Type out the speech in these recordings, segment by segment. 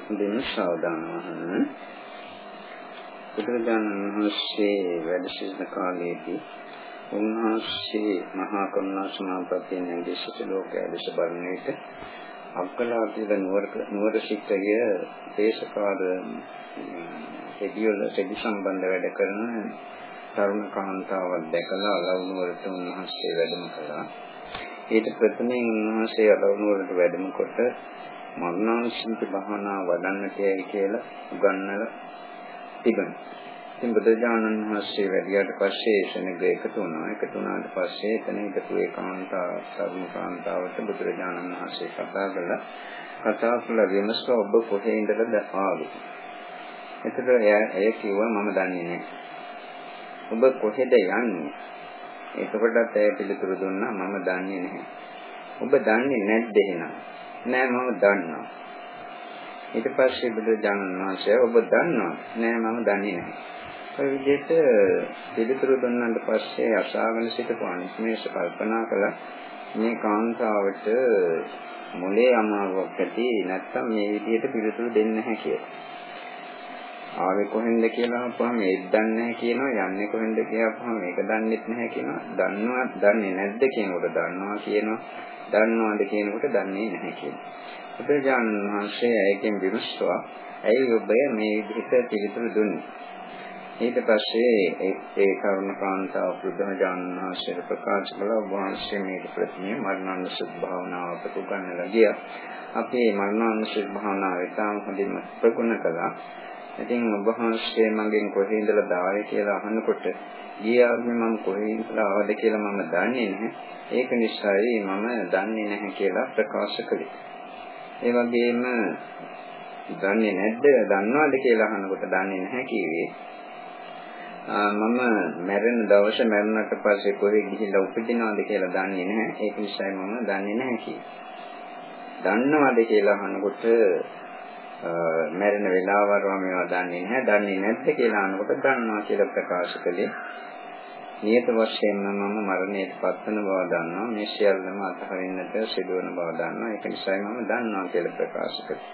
හොඳින් සාවධාන වහන්න. බුදුරජාණන් වහන්සේ වැඩ සිටින කාලයේදී උන්වහන්සේ මහා කරුණා සමාපත්තිය නැගී සිට ලෝකයේ දෙස බලන විට අක්කලාපිත නුවර නුවර ශික්ෂය දේශකාල එදියොල සෙදි සම්බන්ධ වැඩ කරන තරුණ කාන්තාවක් දැකලා අලවුනුවරට උන්වහන්සේ වැඩම කළා. ඊට ප්‍රථමයෙන් උන්වහන්සේ අලවුනුවරට වැඩම කොට මරණානුස්සති භාවනා වඩන්නටයි කියලා උගන්වලා තිබෙනවා. ඉතින් බුදුජානන් වහන්සේ වැඩියට පස්සේ ශනික එකතු වුණා. එකතු වුණාට පස්සේ එතන එකතු ඒ කාන්තා සර්ම කාන්තාවට බුදුරජාණන් වහන්සේ කතා කළා. කතා කළ විමසුව ඔබ කොහේ ඉඳලාද ආවේ? එතකොට එය කිව්වා මම දන්නේ නැහැ. ඔබ කොහෙද යන්නේ? එතකොටත් ඇය පිළිතුරු දුන්නා මම දන්නේ නැහැ. ඔබ දන්නේ නැද්ද එහෙනම්? නෑ මම දන්නවා. ඊට පස්සේ බුදුරජාණන් වහන්සේ ඔබ දන්නවා? නෑ මම දන්නේ නැහැ. ඔය විදිහට පිළිතුරු දුන්නාට පස්සේ අසාගෙන සිටපු අනිත්මේශ කල්පනා කළා මේ කාන්තාවට මොලේ අමාරුවක් ඇති නැත්නම් මේ විදිහට පිළිතුරු දෙන්නේ නැහැ කියලා. ආවේ කොහෙන්ද කියලා අහපුවම ඒක දන්නේ නැහැ කියනවා යන්නේ කොහෙන්ද කියපුවම මේක දන්නෙත් නැහැ කියනවා. දන්නවා දන්නේ නැද්ද කියනකොට දන්නවා කියනවා. දන්නවද කියනකොට දන්නේ නැහැ කියනවා. බුදුජානක මහසේ ඒකෙන් විමසුවා ඇයි ඔබ මේ විදිහට පිළිතුරු දුන්නේ? ඊට පස්සේ ඒ කරුණ කාන්තාව බුදුජානක මහසේට ප්‍රකාශ කළා. වහන්සේ මේ ප්‍රතිමේ මරණානුසුත් භාවනාවට උගන්වලා ගියා. අපේ මරණානුසුත් භාවනාව ඉතාම හොඳින් ප්‍රගුණ කළා. ඉතින් ඔබ වහන්සේ මගෙන් කොහේ ඉඳලා දාවේ කියලා අහනකොට ගිය ආත්මේ මම කොහේ ඉඳලා ආවද කියලා මම දන්නේ නැහැ. ඒක නිසායි මම දන්නේ නැහැ කියලා ප්‍රකාශ කළේ. ඒ වගේම දන්නේ නැද්ද දන්නවද කියලා අහනකොට දන්නේ නැහැ කිව්වේ. මම මැරෙන දවසේ මැරුණට පස්සේ කොහේ ගිහිල්ලා උපදිනවද කියලා දන්නේ නැහැ. ඒක නිසායි මම දන්නේ නැහැ කිව්වේ. දන්නවද කියලා අහනකොට මැරෙන වෙලාවවල මේවා දන්නේ නැහැ. දන්නේ නැද්ද කියලා අහනකොට දන්නවා කියලා ප්‍රකාශ කළේ. නියත වශයෙන්ම මම මරණයට පත්වන බව දන්නවා. මේ සියල්ලම අතහරින්නට සිදුවන බව දන්නවා. ඒක නිසායි මම දන්නවා කියලා ප්‍රකාශ කළේ.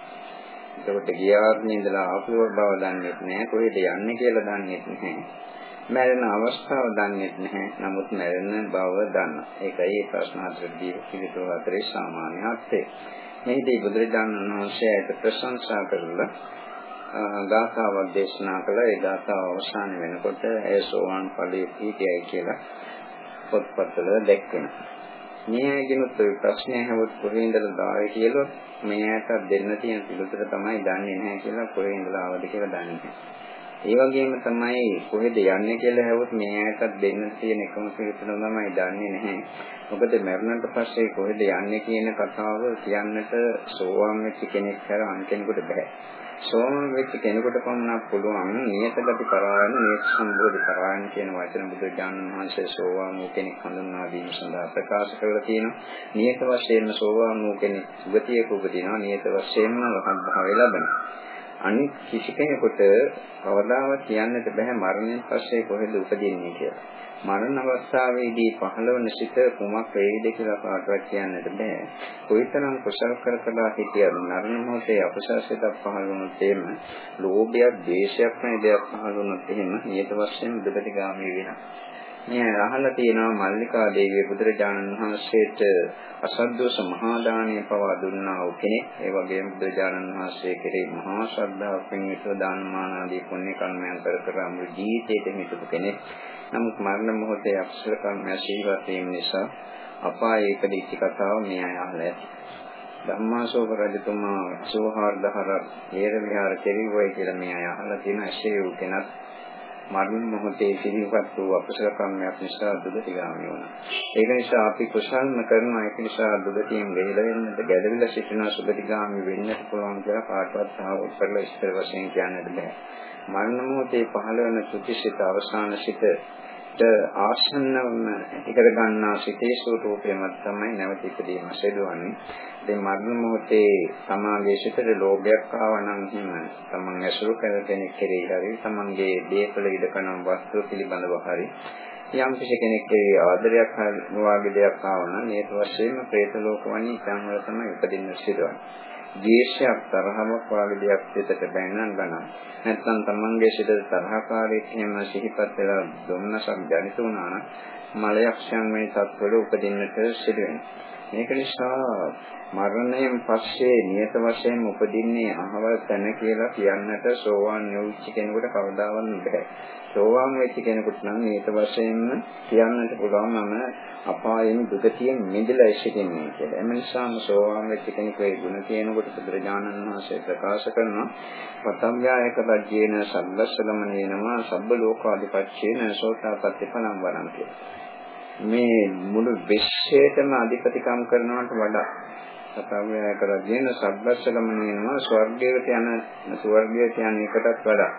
එතකොට ගියාත්මේ ඉඳලා ආපු බව දන්නේ නැහැ. කොහෙද යන්නේ කියලා දන්නේ නැහැ. මැරෙන අවස්ථාව දන්නේ නැහැ. නමුත් මැරෙන බව දන්නවා. ඒකයි මේ ප්‍රශ්න හතරදී පිළිතුරු හතරේ සාමාන්‍ය අර්ථය. මෙහිදී බුදුරජාණන් වහන්සේ ඇයට ප්‍රශංසා කරලා ගාථාවක් දේශනා කළා. ඒ ගාථාව අවසන් වෙනකොට ඒ සෝවාන් ඵලයේ පිහිටියයි කියලා පොත්පත්වල දැක්වෙනවා. මේ ඇගෙනුත් ඔය ප්‍රශ්නය හැවොත් කොහේ ඉඳලා දාවේ කියලා මේ ඇයට දෙන්න තියෙන පිළිතුර තමයි දන්නේ නැහැ කියලා කොහේ ඉඳලා ආවද කියලා දන්නේ නැහැ. ඒ වගේම තමයි කොහෙද යන්නේ කියලා හැවොත් මේ ඇයටත් දෙන්න තියෙන එකම පිළිතුර තමයි දන්නේ නැහැ. මොකද මරණයට පස්සේ කොහෙද යන්නේ කියන කතාව කියන්නට සෝවාන් වෙච්ච කෙනෙක් කර අන් කෙනෙකුට බෑ. සෝවාන් වෙච්ච කෙනෙකුට පමණක් පුළුවන් නියත ගති පරායන නියත සම්බෝධි පරායන කියන වචන බුදු දානන් වහන්සේ සෝවාන් වූ කෙනෙක් හඳුන්වා දීම සඳහා ප්‍රකාශ කරලා තියෙනවා. නියත වශයෙන්ම සෝවාන් වූ කෙනෙක් සුගතියක උපදිනවා. නියත වශයෙන්ම රහත් භාවය ලබනවා. අනිත් කිසි කෙනෙකුට කවදාවත් කියන්නට බෑ මරණයෙන් පස්සේ කොහෙද උපදින්නේ කියලා. මරණ අවස්ථාවේදී පහළවන සිත කුමක් වේවිද කියලා කාටවත් කියන්නට බෑ. කොයිතරම් කුසල කර කළා හිටියද මරණ මොහොතේ අකුසල සිතක් පහළ වුණොත් එහෙම ලෝභයක්, ද්වේෂයක් නැති දෙයක් පහළ වුණොත් එහෙම නියත වශයෙන් දුකට ගාමී වෙනවා. මේ අහලා තියෙනවා මල්ලිකා දේවිය බුදුරජාණන් වහන්සේට අසද්දෝෂ මහා දාණය පවා දුන්නා වූ කෙනෙක්. ඒ වගේම බුදුරජාණන් වහන්සේ කෙරෙහි මහා ශ්‍රද්ධාවකින් යුතුව දානමාන ආදී පුණ්‍ය කර්මයන් කර කර අමු ජීවිතයට මිතුපු කෙනෙක්. නමුත් මරණ මොහොතේ අක්ෂර කර්මය ශීලවත් වීම නිසා අපායේ ඉපදිච්ච කතාව මේ අය අහලා ඇති. ධම්මාශෝක රජතුමා 84000 හේර විහාර කෙරුවයි කියලා මේ අය අහලා තියෙන ඇසේ වූ කෙනත් මරණ මොහොතේ සිහිපත් වූ අපසල කර්මයක් නිසා දුගතිගාමී වුණා. ඒක නිසා අපි කුසල්ම කරනවා ඒක නිසා දුගතියෙන් වෙහෙල වෙන්නට ගැළවිලා සිටින සුගතිගාමී වෙන්නට පුළුවන් කියලා කාටවත් සාහව කරලා ඉස්තර වශයෙන් කියන්නට බෑ. මරණ මොහොතේ පහළ වෙන සුතිසිත අවසාන සිත ආසන්නවම එකට ගන්නා සිතේ ස්වરૂපයම තමයි නැවත ඉදීම සිදුවන්නේ. ඉතින් මරණ මොහොතේ සමාගයේ සිටට ලෝභයක් ආවනම් හිම තමන් ඇසුරු කර කෙනෙක් කෙරෙහි හරි තමන්ගේ දේපල ඉදකනම් වස්තු පිළිබඳව හරි යම් කිසි කෙනෙක් කෙරෙහි ආදරයක් හරි වාගේ දෙයක් ආවනම් මේ වශයෙන්ම പ്രേත ලෝකවලින් සංවර තමයි උපදින්න සිදුවන්නේ. ද්වේෂයක් තරහමක් වගේ දෙයක් පිටට බැනනම් ගන්න. නැත්නම් තමන්ගේ සිතේ තරහකාරීක් එහෙම සිහිපත් වෙලා දුන්නසක් ජනිත වුණා නම් මලයක්ෂයන් මේ සත්වල උපදින්නට සිදු වෙනවා. මේක නිසා මරණයෙන් පස්සේ නියත වශයෙන් උපදින්නේ අහවල් තැන කියලා කියන්නට සෝවාන් නෙවෙච්ච කෙනෙකුට කවදාවත් බෑ. සෝවාන් වෙච්ච කෙනෙකුට නම් නියත වශයෙන්ම කියන්නට පුළුවන් මම අපායෙන් දුකතියෙන් මිදලා ඉසිටින්නේ කියලා. එම නිසාම සෝවාන් වෙච්ච කෙනෙකුගේ ගුණ කියනකොට බුදුරජාණන් වහන්සේ ප්‍රකාශ කරනවා පතම්යායක රජ්‍යේන සම්බස්සගමනේනවා සබ්බ ලෝකාධිපත්‍යේන සෝතාපට්ටි පලම් වරන් කියලා. මේ මුළු විශ්වයටම අධිපතිකම් කරනවට වඩා සතාවය කරගෙන සබ්බස්ස ගමනේනවා ස්වර්ගයට යන ස්වර්ගයට යන එකටත් වඩා.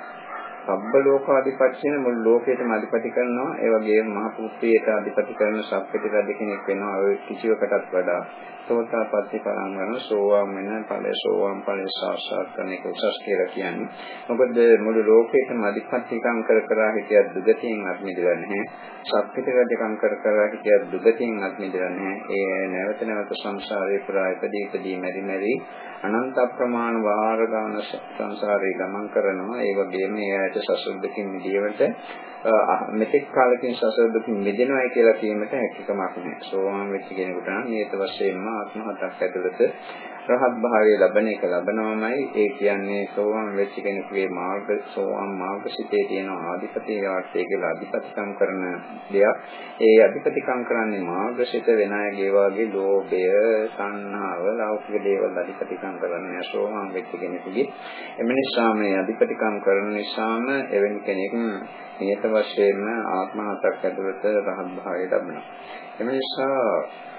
සබ්බ ලෝකාධිපත්‍යන මුළු ලෝකයටම අධිපති කරනවා. ඒ වගේම මහ පුත්‍රයට අධිපති කරන සබ්පති රජ කෙනෙක් වෙනවා. ඔය කිසිවකටත් වඩා. සෝතාපට්ටි පරම් කරන සෝවාන් වෙන ඵලය සෝවාන් ඵලය සාක්ෂාත් කරන එක උසස් කියලා කියන්නේ. මොකද මුළු ලෝකයටම අධිපතිකම් කර කර හිටියත් දුගතියෙන් අත් මිදෙන්නේ නැහැ. සබ්පති රජකම් කර කර හිටියත් දුගතියෙන් අත් මිදෙන්නේ නැහැ. ඒ නැවත නැවත සංසාරේ පුරා ඉපදී ඉපදී මෙරි මෙරි අනන්ත ප්‍රමාණ වාර ගාන සංසාරේ ගමන් කරනවා. ඒ වගේම ඒ සසර දුකින් මිදීමට මෙතෙක් කාලකින් සසර දුකින් මිදෙනවයි කියලා කියන්නට හැකියාවක් නැහැ. සෝවාන් වෙච්ච කෙනෙකුට නම් නියත වශයෙන්ම ආත්ම හතක් ඇතුළත රහත් භාවය ලබන එක ලබනවමයි. ඒ කියන්නේ සෝවාන් වෙච්ච කෙනෙකුගේ මාර්ග සෝවාන් මාර්ගසිතේ තියෙන ආධිපති යාර්ථය කියලා අධිපතිකම් කරන දෙයක්. ඒ අධිපතිකම් කරන්නේ මාර්ගසිත වෙන අයගේ වාගේ ලෝභය, සංහාව, ලෞකික දේවල් අධිපතිකම් කරන්නේ සෝවාන් වෙච්ච කෙනෙකුගේ. එම නිසා මේ අධිපතිකම් කරන නිසාම එවැනි කෙනෙක් නියත වශයෙන්ම ආත්ම හතක් ඇතුළත රහත් භාවය ලබනවා. එම නිසා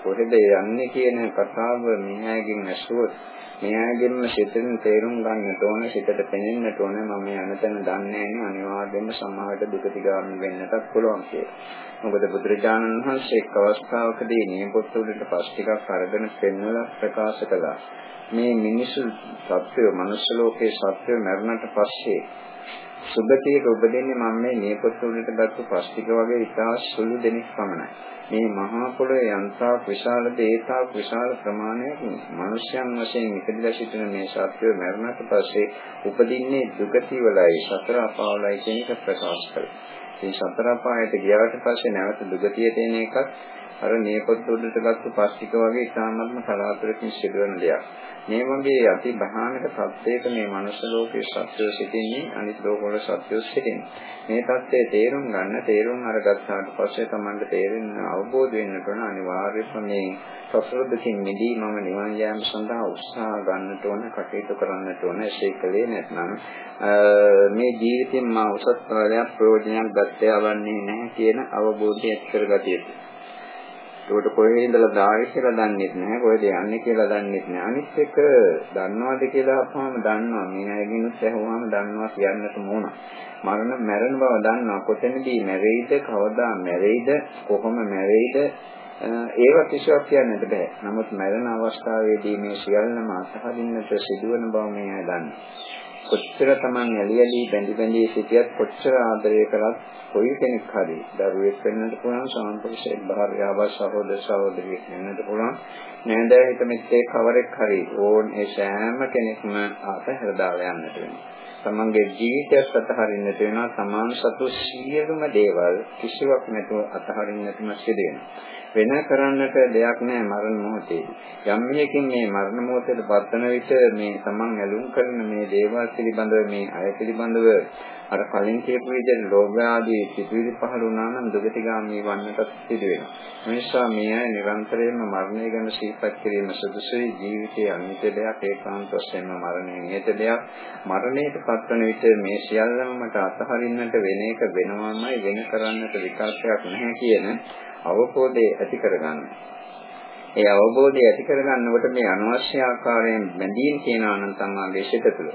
කොහෙද යන්නේ කියන කතාව මෙයාගෙන් ඇසුවොත් මෙයාගෙන්ම සිතෙන් තේරුම් ගන්නට ඕන සිතට පෙනෙන්නට ඕන මම යන තැන දන්නේ නැහැ අනිවාර්යයෙන්ම සමාහයට දුක තිගාමි වෙන්නටත් පුළුවන් කියලා. මොකද බුදුරජාණන් වහන්සේ එක් අවස්ථාවකදී නියපොත් වලට පස් ටිකක් අරගෙන පෙන්වලා ප්‍රකාශ කළා. මේ මිනිසු සත්වය මනුෂ්‍ය ලෝකයේ සත්වය මරණට පස්සේ සුභතියට උපදින්නේ මම මේ නියපොත් වලට ගත්ත පස්තික වගේ ඉතා සුළු දෙනෙක් පමණයි. මේ මහා පොළොවේ යන්තාක් විශාල දේතාක් විශාල ප්‍රමාණයක් මිනිස්යන් වශයෙන් ඉපදලා සිටින මේ සත්වය මරණයට පස්සේ උපදින්නේ දුගති වලයි සතර අපාවලයි කියන එක ප්‍රකාශ කරනවා. මේ සතර අපායට ගියාට පස්සේ නැවත දුගතියට එන එකත් අර නියපොත් උඩට ගත්ත පස්තික වගේ ඉතාමත්ම කලාතුරකින් සිදුවන දෙයක්. මේ වගේ අති භයානක තත්ත්වයක මේ මනුෂ්‍ය ලෝකයේ සත්‍යය සිටින්නේ අනිත් ලෝකවල සත්‍යය සිටින්නේ. මේ தත්ත්වය තේරුම් ගන්න තේරුම් අරගත්තාට පස්සේ Tamanට තේරෙන අවබෝධ වෙන්නට ඕන අනිවාර්යයෙන්ම මේ සසර දුකින් මිදී මම නිවන් යාම සඳහා උත්සාහ ගන්නට ඕන කටයුතු කරන්නට ඕන එසේ කලේ නැත්නම් මේ ජීවිතෙන් මා උසස් ඵලයක් ප්‍රයෝජනයක් ගත්තේ අවන්නේ නැහැ කියන අවබෝධය ඇති කරගatiya යුතුයි. ඒකට කොහේ ඉඳලා දායි කියලා දන්නෙත් නැහැ කොහෙද යන්නේ කියලා දන්නෙත් නැහැ. අනිත් එක දන්නවද කියලා අපහාම දන්නවා. මේ අයගෙනුත් ඇහුවාම දන්නවා කියන්නට ඕන මරණ මැරෙන බව දන්නවා. කොතැනදී මැරෙයිද කවදා මැරෙයිද කොහොම මැරෙයිද? ඒව කිසිවක් කියන්නට බෑ. නමුත් මැරෙන අවස්ථාවේදී මේ සියල්ලම අත්හරින්නට සිදුවන බව මේ අය දන්නවා. කොච්චර Taman ඇලි ඇලි බැඳි බැඳි සිටියත් කොච්චර ආදරය කළත් කොයි කෙනෙක් හරි දරුවෙක් වෙන්නත් පුළුවන් සාන්පුරුෂයෙක් භාර්යාව සහෝදර සහෝදරියෙක් වෙන්නත් පුළුවන්. නේද? හිත මෙත්තේ කවරෙක් හරි ඕන් ඒ සෑම කෙනෙක්ම ආතහැර දාලා යන්නට වෙනවා. තමන්ගේ ජීවිතයත් අතහරින්නට වෙනවා. සමාන සතු සියලුම දේවල් කිසිවක් නැතුව අතහරින්නටම සිදු වෙනවා. වෙන කරන්නට දෙයක් නැහැ මරණ මොහොතේදී. යම් මේකින් මේ මරණ මොහොතේ පත්තන විට මේ තමන් ඇලුම් කරන මේ දේවල් පිළිබඳව මේ අය පිළිබඳව අර කලින් කියපු විදිහට ලෝභ ආදී සිතුවිලි පහළ වුණා නම් දුගතිගාමී වන්නට සිදු වෙනවා. ඒ නිසා මේ අය නිරන්තරයෙන්ම මරණය ගැන සිහිපත් කිරීම සුදුසුයි ජීවිතයේ අනිත්‍ය දෙයක් ඒකාන්ත වශයෙන්ම මරණය නියත දෙයක්. මරණයට පත්වන විට මේ සියල්ලම මට අතහරින්නට වෙන එක වෙනවමයි වෙන කරන්නට විකල්පයක් නැහැ කියන අවබෝධය ඇති කරගන්න. ඒ අවබෝධය ඇති කරගන්නකොට මේ අනවශ්‍ය ආකාරයෙන් බැඳීම් කියනවා නම් තමයි සිත තුළ.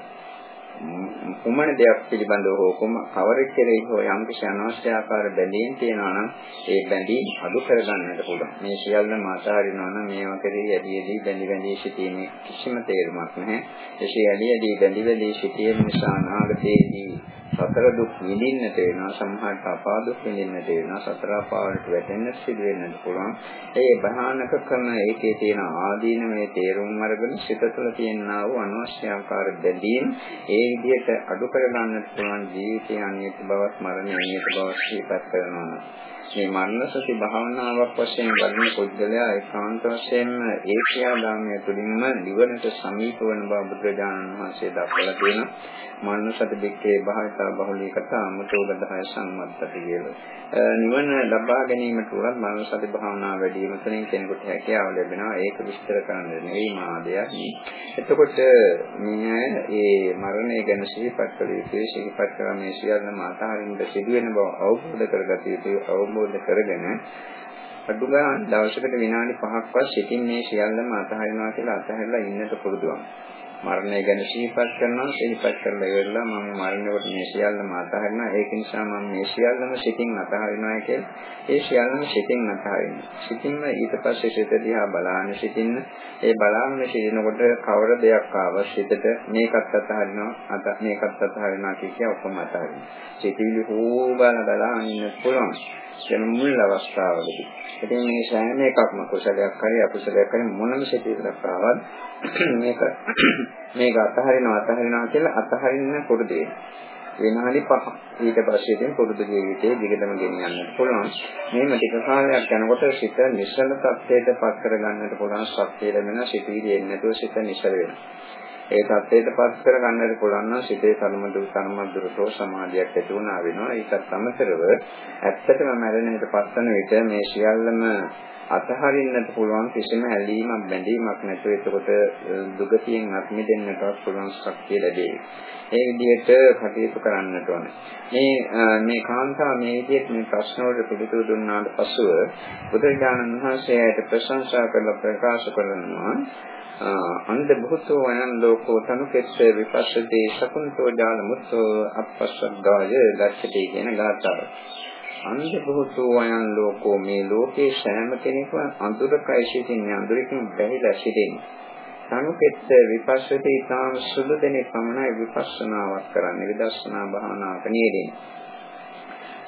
කුමන දෙයක් පිළිබඳව හෝ කුම කවරෙක් කෙරෙහි හෝ යම් කිසි අනවශ්‍ය ආකාර බැඳීම් තියෙනවා නම් ඒ බැඳීම් අඩු කරගන්නට පුළුවන්. මේ සියල්ලම අතහරිනවා නම් මේවා කෙරෙහි ඇදීදී බැඳි බැඳී සිටීමේ කිසිම තේරුමක් නැහැ. එසේ ඇදී ඇදී බැඳි බැඳී සිටීම නිසා අනාගතයේදී සතර දුක් විඳින්නට වෙනවා සමහරට අපා දුක් විඳින්නට වෙනවා සතර අපාවලට වැටෙන්න සිදු වෙන්නත් පුළුවන්. ඒ භයානක ක්‍රම ඒකේ තියෙන ආදීන මේ තේරුම් අරගෙන සිත තුළ තියෙනා වූ අනවශ්‍ය ආකාර බැඳීම් ඒ විදිහට අඩු කර ගන්නට පුළුවන් ජීවිතයේ අනියත බවත් මරණය අනියත බවත් සිහිපත් කරනවා. මේ මරණ සති භාවනාවක් වශයෙන් ගන්න පුද්ගලයා ඒකාන්ත වශයෙන්ම ඒ ක්‍රියාදාමය තුළින්ම නිවනට සමීප වන බව බුදුරජාණන් වහන්සේ දක්වලා තියෙනවා. මරණ සති දෙකේ භාවිතා බහුලී කතා අමතෝගතය සම්මත්තති කියලා. නිවන ලබා ගැනීමට උනත් මරණ සති භාවනාව වැඩි වීම තුළින් කෙනෙකුට හැකියාව ලැබෙනවා. ඒක විස්තර කරන්න නෙවෙයි මාදයක්. එතකොට මේ ඒ මරණය ගැන සිහිපත් කළ යුතුයි. සිහිපත් කරලා මේ සියල්ලම අතහරින්න සිදුවෙන බව අවබෝධ කරගත යුතුයි. අවබෝධ අවබෝධ කරගෙන අඩු ගන්න දවසකට විනාඩි 5ක්වත් සිතින් මේ සියල්ලම අතහරිනවා කියලා අතහැරලා ඉන්නට පුරුදුවම්. මරණය ගැන සිහිපත් කරනවා සිහිපත් කරලා ඉවරලා මම මරණයට මේ සියල්ලම අතහරිනවා. ඒක නිසා මම මේ සියල්ලම සිතින් අතහරිනවා කියලා ඒ සියල්ලම සිතින් අතහරිනවා. සිතින්ම ඊට පස්සේ සිත දිහා බලාගෙන සිටින්න ඒ බලාගෙන සිටිනකොට කවර දෙයක් ආවත් සිතට මේකත් අතහරිනවා අත මේකත් අතහරිනවා කිය ඔක්කොම අතහරිනවා. සිතිවිලි හෝ බල බලාගෙන ඉන්න පුළුවන්. කියන මුල් අවස්ථාවලදී. ඉතින් මේ සෑම එකක්ම කුසලයක් හරි අකුසලයක් හරි මොනම සිතිවිල්ලක් ආවත් මේක මේක අතහරිනවා අතහරිනවා කියලා අතහරින්න පුරුදු විනාඩි 5 ඊට පස්සේ ඉතින් පුරුදු ජීවිතයේ දිගටම ගෙනියන්නත් පුළුවන්. මේම ටික කාලයක් යනකොට සිත නිශ්චල තත්ත්වයට පත් කරගන්නට පුළුවන් ශක්තිය ලැබෙන සිතිවිලි එන්නේ නැතුව සිත නිශ්චල වෙනවා. ඒ தත්ත්වයට පත් කර ගන්නට පුළුවන් නම් සිතේ සම්මදු සම්මදුරතෝ සමාධියක් ඇති වුණා වෙනවා. ඒකත් අමතරව ඇත්තටම මරණයට පත්වන විට මේ සියල්ලම අතහරින්නට පුළුවන් කිසිම ඇලීමක් බැඳීමක් නැතුව එතකොට දුගතියෙන් අත් මිදෙන්නටවත් පුළුවන් ශක්තිය ලැබේ. ඒ විදිහට කටයුතු කරන්නට ඕන. මේ මේ කාන්තාව මේ විදිහට මේ ප්‍රශ්න වලට පිළිතුරු දුන්නාට පසුව බුදුරජාණන් වහන්සේට ප්‍රශංසා කරලා ප්‍රකාශ කරනවා අන්ද බොහෝතෝ අයන් ලෝකෝ තනුකෙස්ස විපස්සතේ සකුන්තෝ ජාල මුත්තෝ අපස්සග්ගාය දක්ෂටි කියන ගාථාව. අන්ද බොහෝතෝ අයන් ලෝකෝ මේ ලෝකේ සෑම කෙනෙක්ම අඳුරකයි සිටින්නේ අඳුරකින් බැහැලා සිටින්නේ. තනුකෙස්ස විපස්සතේ තාම සුදු දෙනේ පමණයි විපස්සනාවක් කරන්නේ විදර්ශනා භාවනාවක නියැලෙන්නේ.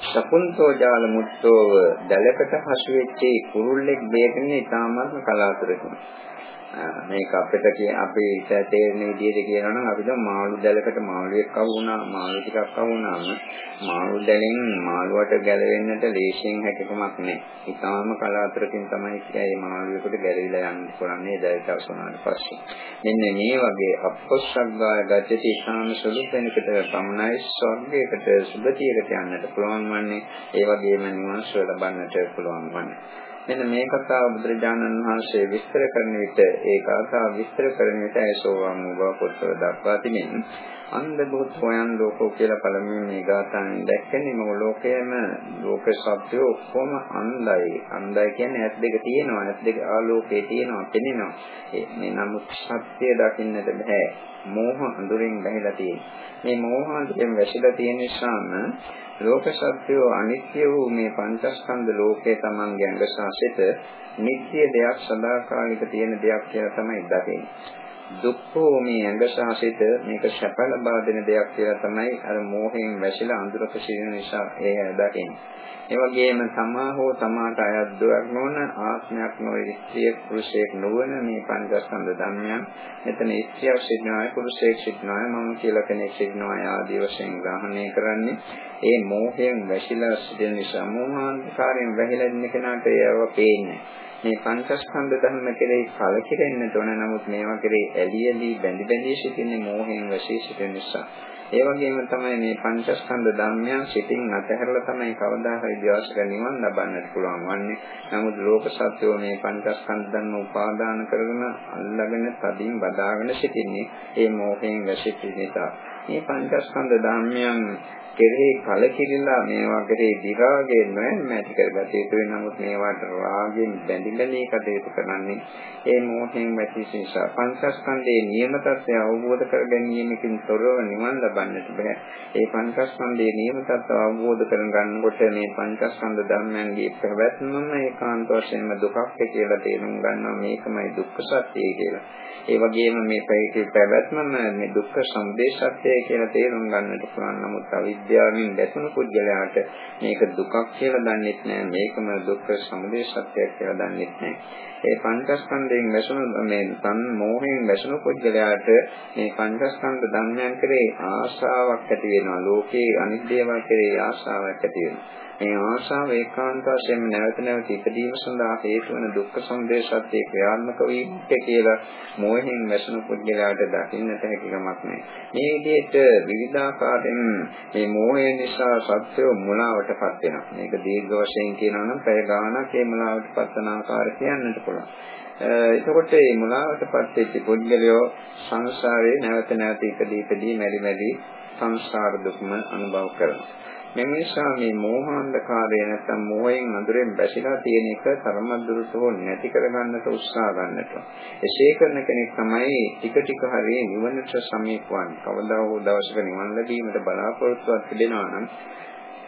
සකුන්තෝ ජාල මුත්තෝ දැලකට හසු වෙච්ච කුරුල්ලෙක් බේරෙන්නේ ඊටාත්ම කලාතුරකින්. මේක අපිට අපි තේරෙන විදිහට කියනවා නම් අපිට මාළු දැලකට මාළුවෙක් අහු වුණා මාළු ටිකක් අහු වුණාම මාළු දැලෙන් මාළුවට ගැලවෙන්නට ලේසියෙන් හැකියාවක් නැහැ. ඊටාම කලාතුරකින් තමයි ඒ මාළුවෙකුට ගැලවිලා යන්න පුළුවන්නේ දැලට අවසනාට පස්සේ. මෙන්න මේ වගේ අපොස්සග්ගාය ගජති ඊටාම සුළු වෙනකට පමණයි ස්වර්ගයකට සුභතියකට යන්නට පුළුවන් වන්නේ. ඒ වගේම නිවන් සුව ලබන්නට පුළුවන් වන්නේ. මෙන්න මේ කතාව බුදුරජාණන් වහන්සේ විස්තර කරන විට ඒ කතාව විස්තර කරන විට ඒසෝවම් වූ පොත්වල දක්වා තිබෙන අන්ධ භූත හොයන් ලෝකෝ කියලා පළමුවෙන් මේ ගාථාවෙන් දැක්කනේ මොන ලෝකයේම ලෝක සත්‍යය ඔක්කොම අන්ධයි. අන්ධයි කියන්නේ ඇස් දෙක තියෙනවා. ඇස් දෙක ආලෝකේ තියෙනවා පෙනෙනවා. මේ නමුත් සත්‍ය දකින්නට බෑ. මෝහ අඳුරෙන් බැහැලා තියෙන්නේ මේ මෝහ අඳුරෙන් වැසිලා තියෙන නිසාම ලෝක සත්‍යෝ අනිත්‍ය වූ මේ පංචස්කන්ධ ලෝකයේ Tamange අංගසාසිත නිත්‍ය දෙයක් සදාකාලික තියෙන දෙයක් කියලා තමයි දකින්නේ. දුක්ඛෝ මේ අංගසාසිත මේක සැප ලබා දෙන දෙයක් කියලා තමයි අර මෝහයෙන් වැසිලා අඳුරක සිටින නිසා ඒ දකින්නේ. ඒ වගේම තමා හෝ තමාට අයත් දුවක් නොවන ආත්මයක් නොවේ ස්ත්‍රිය පුරුෂයෙක් නොවන මේ පංචස්කන්ධ ධර්මයන් මෙතන ස්ත්‍රියක් සිටිනවා පුරුෂයෙක් සිටිනවා මම කියලා කෙනෙක් සිටිනවා ආදී වශයෙන් ග්‍රහණය කරන්නේ ඒ මෝහයෙන් වැසිලා සිටින නිසා මෝහාන්තකාරයෙන් වැහිලා ඉන්න කෙනාට ඒව පේන්නේ මේ පංචස්කන්ධ ධර්ම කෙරෙහි කලකිරෙන්නට ඕන නමුත් මේවා කෙරෙහි ඇලි ඇලි බැඳි බැඳි සිටින්නේ මෝහයෙන් වැසී සිටින නිසා ඒ වගේම තමයි මේ පංචස්කන්ධ ධර්මයන් සිතින් අතහැරලා තමයි කවදා හරි දවසක නිවන් ලබන්නට පුළුවන් වන්නේ. නමුත් ලෝක සත්‍යෝ මේ පංචස්කන්ධ ධර්ම උපාදාන කරගෙන අල්ලාගෙන තදින් බදාගෙන සිටින්නේ ඒ මෝහයෙන් වැසිච්ච නිසා. මේ පංචස්කන්ධ ධර්මයන් කෙරෙහි කලකිරිලා මේවා කෙරෙහි විරාගයෙන් නොයන්මැටි කරගත යුතුයි නමුත් මේවට රාගයෙන් බැඳිලා කටයුතු කරන්නේ. ඒ මොහොතෙන් වැටි නිසා පංචස්කන්ධයේ නියම තත්ත්වය අවබෝධ කර ගැනීමකින් තොරව නිවන් ලබන්නට බෑ. ඒ පංචස්කන්ධයේ නියම තත්ත්වය අවබෝධ කරගන්නකොට මේ පංචස්කන්ධ ධර්මයන්ගේ පැවැත්මම ඒකාන්ත වශයෙන්ම දුකක් කියලා තේරුම් ගන්නවා. මේකමයි දුක්ඛ සත්‍යය කියලා. ඒ වගේම මේ පැවැත්මම මේ දුක්ඛ සමුදය සත්‍ය සත්‍යය කියලා තේරුම් ගන්නට පුළුවන්. නමුත් අවිද්‍යාවෙන් දැසුණු පුද්ගලයාට මේක දුකක් කියලා දන්නෙත් නෑ. මේකම දුක්ඛ සමුදය සත්‍යයක් කියලා දන්නෙත් නෑ. ඒ පංචස්කන්ධයෙන් වැසුණු මේ තන් මෝහයෙන් වැසුණු පුද්ගලයාට මේ පංචස්කන්ධ ධර්මයන් කෙරේ ආශාවක් ඇති වෙනවා. ලෝකේ අනිත් දේවල් කෙරේ ආශාවක් ඇති වෙනවා. මේ ආශාව ඒකාන්ත වශයෙන්ම නැවත නැවත ඉදීම සඳහා හේතු වන දුක්ඛ සමුදය සත්‍ය ක්‍රියාත්මක වීමට කියලා මෝහයෙන් වැසුණු පුද්ගලයාට දකින්නට හැකියාවක් නැහැ. මේ විදිහට විවිධාකාරයෙන් මේ මෝහය නිසා සත්‍යය මුලාවටපත් වෙනවා. මේක දීර්ඝ වශයෙන් කියනවා නම් පැය ගාණක් ඒ මුලාවටපත් වන ආකාරය කියන්නට පුළුවන්. එතකොට මේ මුලාවටපත් වෙච්ච පුද්ගලයෝ සංසාරේ නැවත නැවත ඉපදී ඉපදී මෙරි මෙරි සංසාර දුක්ම අනුභව කරනවා. මේ නිසා මේ මෝහාන්ධකාරය නැත්නම් මෝහයෙන් අඳුරෙන් බැසිලා තියෙන එක තරමද්දුරට හෝ නැති කරගන්නට උත්සාහ ගන්නට. එසේ කරන කෙනෙක් තමයි ටික ටික හරිය නිවනට සමීප වන්නේ. කවදා හෝ දවසක නිවන් ලැබීමට බලාපොරොත්තුවක් තිබෙනවා නම්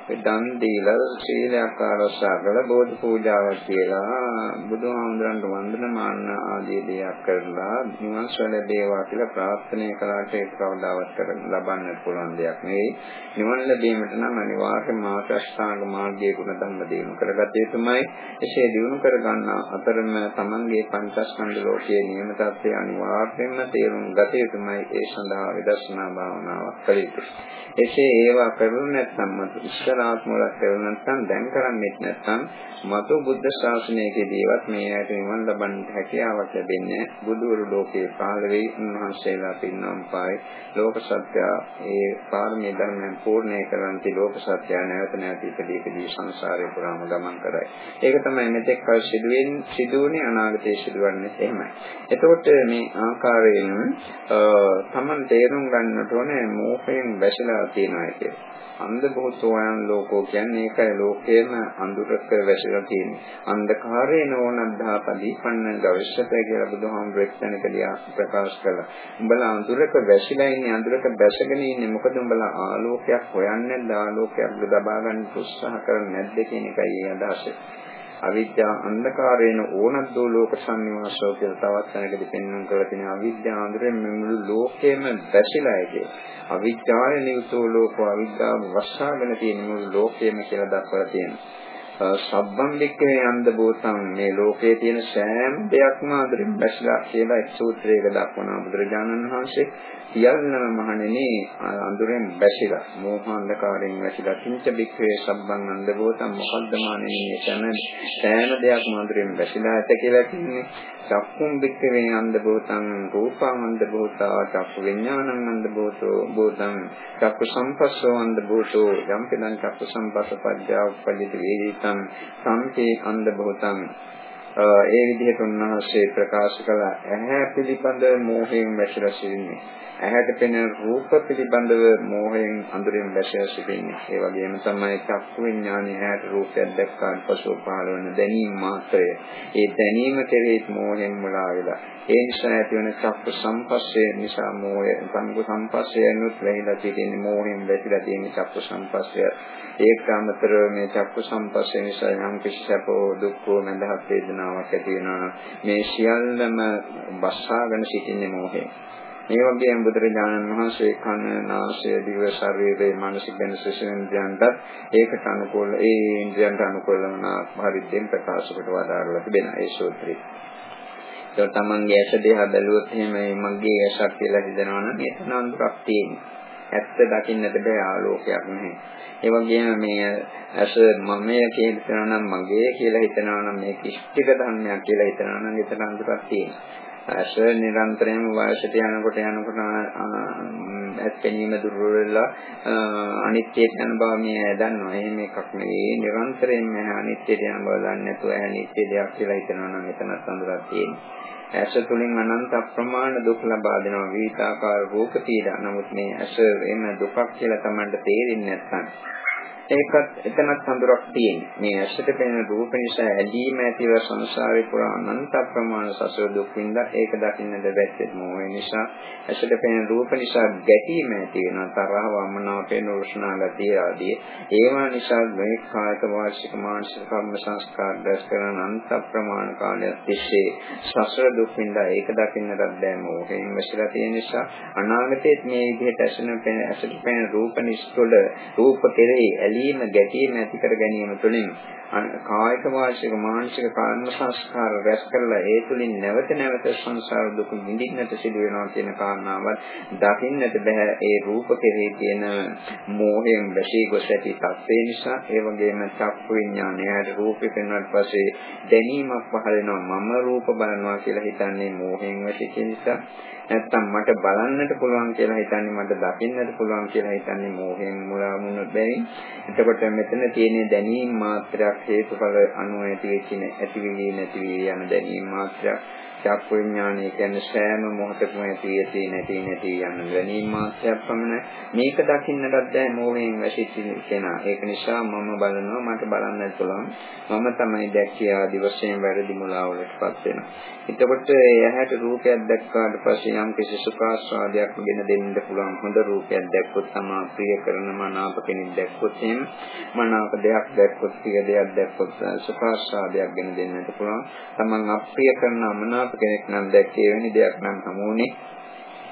දන් දීලා සීලයක් ආරක්ෂා කරලා බෝධි පූජාවක් කියලා බුදුහාමුදුරන්ට වන්දනමාන ආදී දේයක් කරලා නිවන් සුව ලැබේවා කියලා ප්‍රාර්ථනා කළාට ඒක කවදාවත් කරගන්න ලබන්න පුළුවන් දෙයක් නෙවෙයි. නිවන් ලැබීමට නම් අනිවාර්යයෙන්ම මාර්ගස්ථාංග මාර්ගයේ ගුණ ධර්ම දිනු කරගත යුතුමයි. එසේ දිනු කරගන්න අතරම තමන්ගේ පංචස්කන්ධ ලෝකයේ නියම තත්ත්වය අනිවාර්යයෙන්ම තේරුම් ගත යුතුමයි. ඒ සඳහා විදර්ශනා භාවනාවක් කළ යුතුයි. එසේ ඒවා කරුණ නැත්නම් ඉස්සර ආත්ම වල කරුණ නැත්නම් දැන් කරන්නේත් නැත්නම් මතු බුද්ධ ශාසනයකදීවත් මේ ඇයට නිවන් ලබන්න හැකියාවක් ලැබෙන්නේ බුදුවරු ලෝකේ පහළ වෙයි උන්වහන්සේලා පින්නම් පායි ලෝක සත්‍ය ඒ පාරමී ධර්මයන් පූර්ණේ කරන්ති ලෝක සත්‍ය නැවත නැවත ඉදීකදී සංසාරේ පුරාම ගමන් කරයි. ඒක තමයි මෙතෙක් කල සිදුවෙන් සිදුවුනේ අනාගතයේ සිදුවන්නේ එහෙමයි. එතකොට මේ ආකාරයෙන් තමන් තේරුම් ගන්නට ඕනේ මෝහයෙන් වැසලා තියෙනවා කියන්නේ. අන්ධ භූතෝයන් ලෝකෝ කියන්නේ ඒකයි ලෝකයේම අඳුරක වැසලා තියෙන්නේ. අන්ධකාරේ නෝනද්ධා පදීපන්න ගවිෂ්ඨත කියලා බුදුහාමුදුරෙක් තැනකදී ප්‍රකාශ කළා. උඹලා අඳුරක වැසිලා ඉන්නේ අඳුරක බැසගෙන ඉන්නේ මොකද උඹලා ආලෝකයක් හොයන්නේ නැද්ද ආලෝකයක් ලබා ගන්න උත්සාහ කරන්නේ නැද්ද කියන එකයි ඒ අදහස. අවිද්‍යා අන්ධකාරේන ඕනද්දෝ ලෝක සංනිවාසෝ කියලා තවත් තැනකදී පෙන්වන්න කරලා තියෙන අවිද්‍යා අඳුරෙන් මුළු ලෝකෙම දැසිලා ඉන්නේ. අවිද්‍යාවේ නිවසෝ ලෝකෝ අවිද්‍යාව වස්සාගෙන තියෙන මුළු ලෝකෙම කියලා දක්වලා තියෙනවා. සබ්බම් වික්කේ අන්ධ භූතං මේ ලෝකයේ තියෙන සෑම දෙයක්ම අතරින් බැසලා කියලා එක් සූත්‍රයක දක්වනවා බුදුරජාණන් වහන්සේ සියල්ලම මහණෙනි අඳුරෙන් බැසිලා මෝහාන්ධකාරයෙන් වැසිලා කිංච වික්කේ සබ්බම් අන්ධ භූතං මොකද්ද මහණෙනි? සෑම සෑම දෙයක්ම අඳුරෙන් බැසිලා ඇත කියලා කියන්නේ. චක්කුම් වික්කේ අන්ධ භූතං රූපං අන්ධ භූතා චක්කු විඥානං අන්ධ භූතෝ භූතං චක්කු සම්පස්සෝ අන්ධ භූතෝ යම් කෙනං චක්කු සම්පස්ස පද්‍යා උපජ්ජති වේදිත භූතං සම්පේ අන්ධ භූතං ඒ විදිහට උන්වහන්සේ ප්‍රකාශ කළ. ඇහැ පිළිබඳ මෝහයෙන් වැසලා සිටින්නේ. ඇහැට පෙනෙන රූප පිළිබඳව මෝහයෙන් අඳුරෙන් වැසලා සිටින්නේ. ඒ වගේම තමයි චක්කු විඥානය ඇහැට රූපයක් දැක්කාන් පසු පහළ වන දැනීම මාත්‍රය. ඒ දැනීම කෙරෙහි මෝහයෙන් මුලා වෙලා. ඒ නිසා ඇතිවන චක්කු සම්පස්සේ නිසා මෝහය සංගු සම්පස්සයනුත් වැහිලා සිටින්නේ. මෝහයෙන් වැසිලා තියෙන චක්කු සම්පස්සය ඒක අමතරව මේ චක්කු සම්පස්සේ නිසා යම් කිසි සැපෝ දුක්ඛෝ නැදහත් වේදනාවක් ඇති වෙනවා මේ සියල්ලම බස්සාගෙන සිටින්නේ මෝහයෙන් මේ වගේම බුදුරජාණන් වහන්සේ කන, නාසය, දිව, ශරීරය, මනස ගැන සිසින්ද්‍රයන්ටත් ඒකට අනුකූල ඒ ඉන්ද්‍රයන්ට අනුකූල වන පරිද්දෙන් ප්‍රකාශ කොට වදාරලා තිබෙනවා ඒ සූත්‍රයේ. ඒක තමන්ගේ ඇස දෙහා බැලුවොත් එහෙම මගේ ඇසක් කියලා හිතනවා නම් එතන අඳුරක් තියෙනවා. ඇත්ත දකින්නට බෑ ආලෝකයක් නැහැ. ඒ වගේම මේ ඇස මමය කියලා හිතනවා නම් මගේ කියලා හිතනවා නම් මේක ඉෂ්ටික ධර්මයක් කියලා හිතනවා නම් එතන අඳුරක් තියෙනවා. ඇස නිරන්තරයෙන්ම වයසට යනකොට යනකොට ඇස් පෙනීම දුර්වල වෙලා අනිත්‍යයට යන බව මේ දන්නවා. එහෙම එකක් නෙවෙයි. නිරන්තරයෙන්ම අනිත්‍යයට යන බව දන්නේ නැතුව අනිත්‍ය දෙයක් කියලා හිතනවා නම් එතනත් අඳුරක් තියෙනවා. ඇස තුලින් අනන්ත අප්‍රමාණ දුක් ලබා දෙනවා විවිධාකාර රූප පීඩා. නමුත් මේ ඇස එන දුකක් කියලා Tamanට තේරෙන්නේ නැත්නම් ඒකත් එතනත් හඳුරක් තියෙන්නේ. මේ ඇසට පෙනෙන රූප නිසා ඇලීම ඇතිව සංසාරේ පුරා අනන්ත ප්‍රමාණ සසර දුක් විඳ ඒක දකින්නද බැත්තේ මොහේ නිසා ඇසට පෙනෙන රූප නිසා ගැටීම ඇති වෙනවා තරහ වමනාව පෙන උෂ්ණා ගතිය ආදී ඒවා නිසා මේ කායික වාචික මානසික කර්ම සංස්කාර දැස් කරන අනන්ත ප්‍රමාණ කාලයක් තිස්සේ සසර දුක් විඳ ඒක දකින්නට බැහැ මොහෙන් වැසලා තියෙන නිසා අනාගතයේ මේ විදිහට ඇසෙන පෙන ඇසට පෙනෙන රූප නිස්තොල රූප කෙරෙහි ඇලීම ගැටීම ඇති කර ගැනීම තුළින් කායික වාචික මානසික කර්ම සංස්කාර රැස් කරලා ඒ තුළින් නැවත නැවත සංසාර දුක විඳින්නට සිදු වෙනවා කියන කාරණාවත් දකින්නට බෑ. ඒ රූප කෙරෙහි තියෙන මෝහයෙන් වැසී ගොස් ඇති තත්ත්වේ නිසා ඒ වගේම චක්කු විඥානයට රූපේ පෙන්වන්නට පස්සේ දැනීමක් පහළ වෙනවා. මම රූප බලනවා කියලා හිතන්නේ මෝහයෙන් වැසිච්ච නිසා. නැත්තම් මට බලන්නට පුළුවන් කියලා හිතන්නේ මට දකින්නට පුළුවන් කියලා හිතන්නේ මෝහයෙන් මුලා වුණු බැවින්. එතකොට මෙතන තියෙන දැනීම් මාත්‍රයක් හේතුඵල අනුව ඇති වෙච්ච ඇති වෙවි නැති වෙවි යන දැනීම් මාත්‍රයක්. චක්ක විඥානය කියන්නේ සෑම මොහොතකම ඇති ඇති නැති නැති යන ගැනීම මාත්‍රයක් පමණ මේක දකින්නටත් දැන් මෝහයෙන් වැසිච්ච කෙනා. ඒක නිසා මම බලනවා මට බලන්න පුළුවන්. මම තමයි දැක්කිය ආදි වශයෙන් වැරදි මුලාවලටපත් වෙනවා. එතකොට ඇහැට රූපයක් දැක්කාට පස්සේ යම් කිසි සුඛාස්වාදයක් ගෙන දෙන්න පුළුවන් හොඳ රූපයක් දැක්කොත් තමා ප්‍රිය කරන මනාප කෙනෙක් දැක්කොත් එහෙම මනාප දෙයක් දැක්කොත් ප්‍රිය දෙයක් දැක්කොත් සුඛාස්වාදයක් ගෙන දෙන්නට පුළුවන්. තමන් අප්‍රිය කරන මනාප කෙනෙක් නම් දැක්කේ වෙන දෙයක් නම් හමුුනේ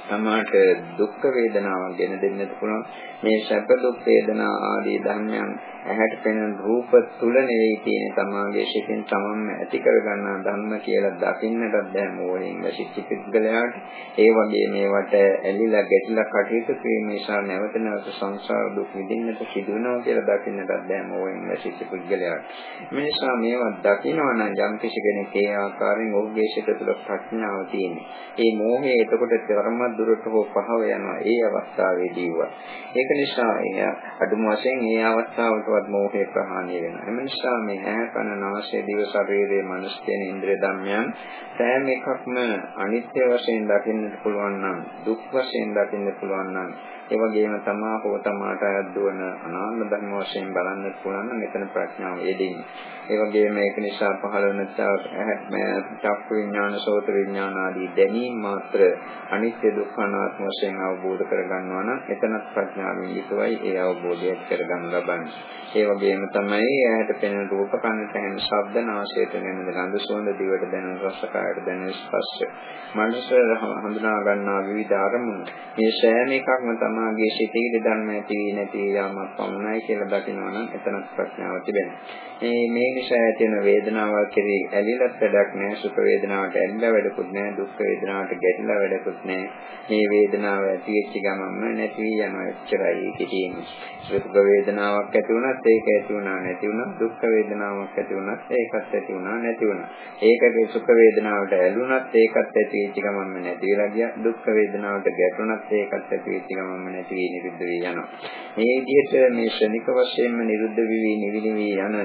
සමාට දුක් වේදනාවක් ගෙන දෙන්නත් පුළුවන්. මේ සැප දුක් වේදනා ආදී ධර්මයන් ඇහැට පෙනෙන රූප තුල නෙවෙයි තියෙන තමාගේ සිතින් තමන්ම ඇති කරගන්නා ධර්ම කියලා දකින්නට බෑ මොලෙන් වැසිච්ච පිටගලයාට ඒ වගේ මේවට ඇලිලා ගැටිලා කටයුතු කිරීම නිසා නැවත නැවත සංසාර දුක් විඳින්නට සිදු වෙනවා කියලා දකින්නට බෑ මොලෙන් වැසිච්ච පිටගලයාට මේ නිසා මේවා දකිනවා නම් යම් කිසි කෙනෙක් ඒ ආකාරයෙන් ඔහුගේ සිත තුළ ප්‍රඥාව තියෙනවා. ඒ මෝහය එතකොට ධර්ම දුරට හෝ පහව යනවා. ඒ අවස්ථාවේදී වත් ඒක නිසා එය අඩුම වශයෙන් ඒ අවස්ථාවටවත් මෝහය ප්‍රහාණය වෙනවා. එම නිසා මේ ඇහැ කන නාසය දිව ශරීරයේ මනස කියන ඉන්ද්‍රිය ධර්මයන් සෑම එකක්ම අනිත්‍ය වශයෙන් දකින්නට පුළුවන් නම් දුක් වශයෙන් දකින්න පුළුවන් නම් ඒ වගේම තමා හෝ තමාට අයද්දවන අනාත්ම ධර්ම වශයෙන් බලන්න පුළුවන් නම් මෙතන ප්‍රඥාව යෙදෙන්නේ. ඒ වගේම ඒක නිසා පහළ වෙන චක්ක විඥාන, සෝත විඥාන ආදී දැනීම් මාත්‍ර අනිත්‍ය දුක්ඛ අනාත්ම වශයෙන් අවබෝධ කරගන්නවා නම් එතනත් ප්‍රඥාවෙන් යුතුවයි ඒ අවබෝධය කරගන්න ලබන්නේ. ඒ වගේම තමයි ඇහැට පෙනෙන රූප කනට ඇහෙන ශබ්ද නාසයට දැනෙන ගඳ සුවඳ දිවට දැනෙන රස කායට දැනෙන ස්පර්ශ මනස හඳුනා ගන්නා විවිධ අරමුණු මේ සෑම එකක්ම තමාගේ සිතේ ධර්ම ඇති වී නැති යාමක් පමණයි කියලා දකිනවා නම් එතනත් ප්‍රඥාව තිබෙනවා. මේ මේ නිසා ඇති වෙන වේදනාවල් කෙරෙහි ඇලිලත් වැඩක් නැහැ සුඛ වේදනාවට ඇලිලා වැඩකුත් නැහැ දුක් වේදනාවට ගැටිලා වැඩකුත් නැහැ. මේ වේදනාව ඇති වෙච්ච ගමන්ම නැති යනවා එච්චරයි ඒකේ තියෙන්නේ. සුඛ වේදනාවක් ඇති වුණත් ඒක ඇති වුණා නැති වුණා දුක් වේදනාවක් ඇති වුණත් ඒකත් ඇති වුණා නැති වුණා. ඒකේ සුඛ වේදනාවට ඇලුනත් ඒකත් ඇති වෙච්ච ගමන්ම නැති වෙලා ගියා. දුක් වේදනාවට ගැටුණත් ඒකත් ඇති වෙච්ච ගමන්ම ධර්ම නැති වී නිරුද්ධ වී යනවා. මේ විදිහට මේ ශනික වශයෙන්ම නිරුද්ධ වී නිවිලි වී යන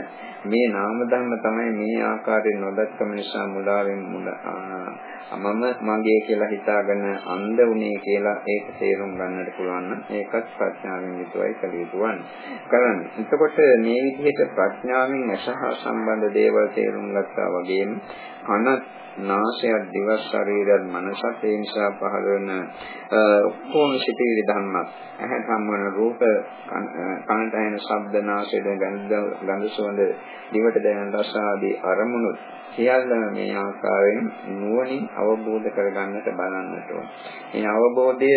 මේ නාම ධර්ම තමයි මේ ආකාරයෙන් නොදක්කම නිසා මුලාවෙන් මම මගේ කියලා හිතාගෙන අන්ධ උනේ කියලා ඒක තේරුම් ගන්නට පුළුවන් නම් ඒකත් ප්‍රඥාවෙන් යුතුවයි කළ යුතු වන්නේ. කරන්න. එතකොට මේ විදිහට ප්‍රඥාවෙන් අසහ සම්බන්ධ දේවල් තේරුම් ගත්තා වගේම කනත් නාසයත් දිව ශරීරයත් මනසත් ඒ නිසා පහළ වෙන ඔක්කොම සිටිවිලි ධර්මත් ඇහැ සම්වන රූප කනට ඇහෙන ශබ්ද නාසයට ගඳ ගඳ සුවඳ දිවට දැනෙන රස ආදී අරමුණු සියල්ලම මේ ආකාරයෙන් නුවණින් අවබෝධ කරගන්නට බලන්නට ඕන. මේ අවබෝධය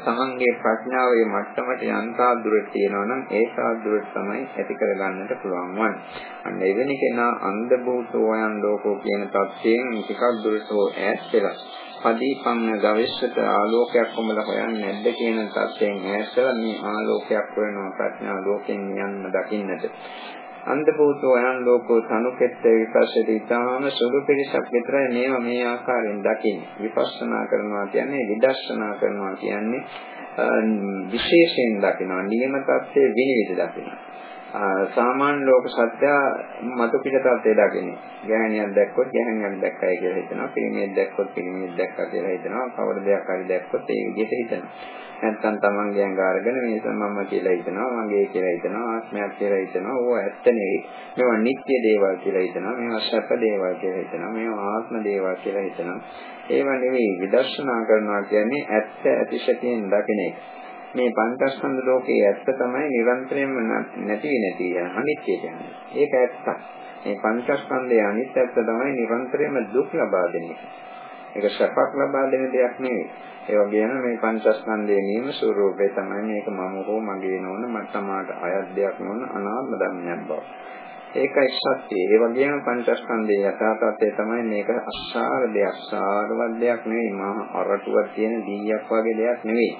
තමන්ගේ ප්‍රඥාවේ මට්ටමට යන්තා දුරට තියෙනවා නම් ඒ තා දුරට තමයි ඇති කරගන්නට පුළුවන් වන්නේ. අන්න එවැනි කෙනා අන්ධ භූතෝ යන් ලෝකෝ කියන තත්ත්වයෙන් ටිකක් දුරට ඈත් වෙලා පදීපන්න ගවිස්සට ආලෝකයක් කොමල හොයන්නේ නැද්ද කියන තත්ත්වයෙන් ඈත්ලා මේ ආලෝකයක් හොයනවා ප්‍රඥා ලෝකෙන් යන්න දකින්නට. අන්ධ භූතෝ අයන් ලෝකෝ තනුකෙත්ත විපස්සති ඊටාම සුළු පිළිසක් විතරයි මේවා මේ ආකාරයෙන් දකින්නේ. විපස්සනා කරනවා කියන්නේ විදර්ශනා කරනවා කියන්නේ විශේෂයෙන් දකිනවා. නියම தත්ත්වයේ විනිවිද දකිනවා. සාමාන්‍ය ලෝක සත්‍ය මතු පිට තත්ත්වයට දකින්නේ. ගැහණියක් දැක්කොත් ගැහණියක් දැක්කයි කියලා හිතනවා. පිරිමියෙක් දැක්කොත් පිරිමියෙක් දැක්කා කියලා හිතනවා. කවර දෙයක් හරි දැක්කොත් ඒ විදිහට හිතනවා. නැත්තම් තමන්ගේ අඟ අරගෙන මේක මම කියලා හිතනවා. මගේ කියලා හිතනවා. ආත්මයක් කියලා හිතනවා. ඕව ඇත්ත නෙවෙයි. මේවා නිත්‍ය දේවල් කියලා හිතනවා. මේවා සැප දේවල් කියලා හිතනවා. මේවා ආත්ම දේවල් කියලා හිතනවා. ඒවා නෙවෙයි විදර්ශනා කරනවා කියන්නේ ඇත්ත ඇතිශතියෙන් දකින එක. මේ පංචස්කන්ධ ලෝකයේ ඇත්ත තමයි නිරන්තරයෙන්ම නැති නැති යන අනිත්‍ය කියන්නේ. ඒක ඇත්තක්. මේ පංචස්කන්ධයේ අනිත්‍යත්ව තමයි නිරන්තරයෙන්ම දුක් ලබා දෙන්නේ. ඒක සැපක් ලබා දෙන දෙයක් නෙවෙයි. ඒ වගේම මේ පංචස්කන්ධයේ නියම ස්වરૂපය තමයි මේක මම හෝ මගේ නොවන මට තමාට අයත් දෙයක් නොවන අනාත්ම ධර්මයක් බව. ඒකයි සත්‍යය. ඒ වගේම පංචස්කන්ධයේ යථා තත්ත්වය තමයි මේක අසාර දෙයක්, සාරවත් දෙයක් නෙවෙයි. මහා අරටුවක් තියෙන දීයක් වගේ දෙයක් නෙවෙයි.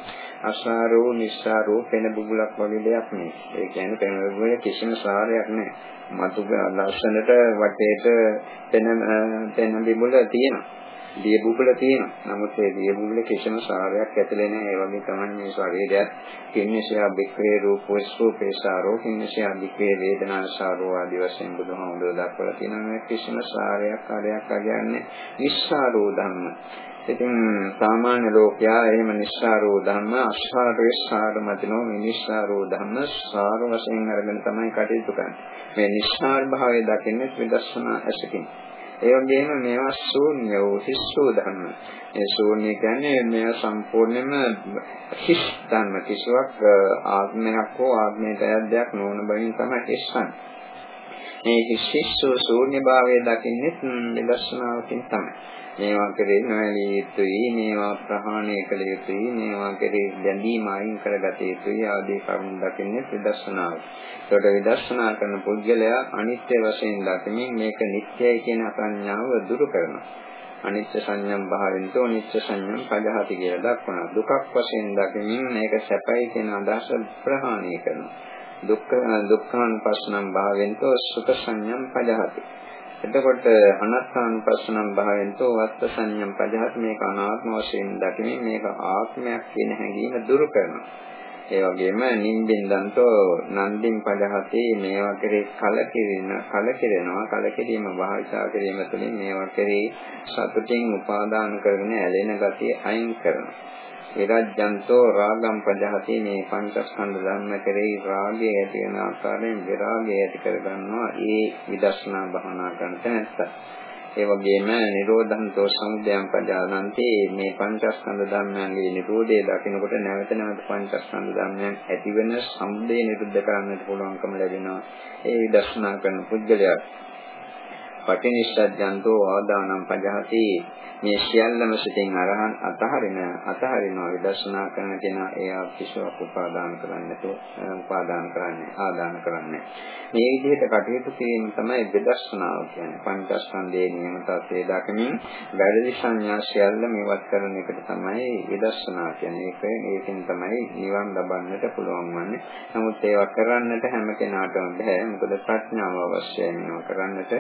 අසාරෝ නිස්සාරෝ පෙන බුබුලක් වගේ දෙයක් නෙවෙයි. ඒ කියන්නේ පෙන බුබුලේ කිසිම සාරයක් නැහැ. මතු ලස්සනට වටේට පෙන පෙන බුබුල තියෙනවා. දිය බුබුල තියෙනවා. නමුත් ඒ දිය බුබුලේ කිසිම සාරයක් ඇතුලේ නැහැ. ඒ වගේ තමයි මේ ශරීරයත් කින්නසියා බික්‍රේ රූපෝ ස්වපේසාරෝ කින්නසියා බික්‍රේ වේදනාසාරෝ ආදී වශයෙන් බුදුහාමුදුරුවෝ දක්වලා තියෙනවා. මේ කිසිම සාරයක් කාර්යයක් අගයන්නේ නිස්සාරෝ ධම්ම. ඉතින් සාමාන්‍ය ලෝකයා එහෙම නිස්සාරෝ ධම්ම අස්සාරේ සාර මතනෝ නිස්සාරෝ ධම්ම සාර වශයෙන් අරගෙන තමයි කටයුතු කරන්නේ. මේ නිස්සාර භාවය දකින්නේ විදර්ශනා ඇසකින්. ඒ වගේම මේවා ශූන්‍ය වූ හිස්සෝ ධර්ම. ඒ ශූන්‍ය කියන්නේ මේවා සම්පූර්ණයෙන්ම හිස් ධර්ම කිසිවක් ආත්මයක් හෝ ආත්මයට දෙයක් නොවන බවින් තමයි හිස්සන්නේ. මේ හිස්සෝ ශූන්‍ය භාවය දකින්නේ විදර්ශනාවකින් තමයි. මේවා කෙරේ නොඇලිය යුතුයි මේවා ප්‍රහාණය කළ යුතුයි මේවා කෙරේ බැඳීම අයින් කරගත යුතුයි ආදී කරුණු දකින්නේ විදර්ශනාව. ඒකට විදර්ශනා කරන පුද්ගලයා අනිත්‍ය වශයෙන් දකිමින් මේක නිට්ටයයි කියන සංඥාව දුරු කරනවා. අනිත්‍ය සංඥම් භාවෙන්තෝ නිත්‍ය සංඥම් පජහති කියලා දක්වනවා. දුකක් වශයෙන් දකිමින් මේක සැපයි කියන අදහස ප්‍රහාණය කරනවා. දුක්ඛ දුක්ඛානුපස්සනම් භාවෙන්තෝ සුඛ සංඥම් පජහති. එතකොට අනත්තානුපස්සනම් භාවෙන්තෝ වත්ත සංයම් පජහත් මේක අනාත්ම වශයෙන් දකිමින් මේක ආත්මයක් කියන හැඟීම දුරු කරනවා. ඒ වගේම නින්දින්දන්තෝ නන්දින් පජහති මේවා කෙරේ කලකිරෙන කලකිරෙනවා කලකිරීම භාවිතා කිරීම තුළින් මේවා කෙරේ සතුටින් උපාදාන කරගෙන ඇලෙන ගතිය අයින් කරනවා. විරජ්‍යන්තෝ රාගම් පජහති මේ පංචස්කන්ධ ධර්ම කෙරෙහි රාගය ඇති වෙන ආකාරයෙන් විරාගය ඇති කර ගන්නවා ඒ විදර්ශනා භවනා කරන තැනත්ත. ඒ වගේම නිරෝධන්තෝ සමුදයම් පජානන්ති මේ පංචස්කන්ධ ධර්මයන්ගේ නිරෝධය දකිනකොට නැවත නැවත පංචස්කන්ධ ධර්මයන් ඇති වෙන සමුදය නිරුද්ධ කරන්නට පුළුවන්කම ලැබෙනවා. ඒ විදර්ශනා කරන පුද්ගලයා පටිනිස්සජ්ජන්තෝ ආදානම් පජහති. මේ සියල්ලම සිතින් අරහන් අතහරින අතහරිනවා විදර්ශනා කරන කෙනා එයා කිසිවක් උපාදාන කරන්නේ නැතුව උපාදාන කරන්නේ ආදාන කරන්නේ. මේ විදිහට කටයුතු කිරීම තමයි විදර්ශනාව කියන්නේ. පංචස්කන්ධයේ නියම තත්ත්වයේ දකිනින් වැරදි සංඥා සියල්ල මේවත් කරන එකට තමයි විදර්ශනා කියන්නේ. ඒක ඒකෙන් තමයි නිවන් ලබන්නට පුළුවන් වන්නේ. නමුත් ඒවා කරන්නට හැම කෙනාටම බෑ මොකද ප්‍රඥාව අවශ්‍යයි මේවා කරන්නට.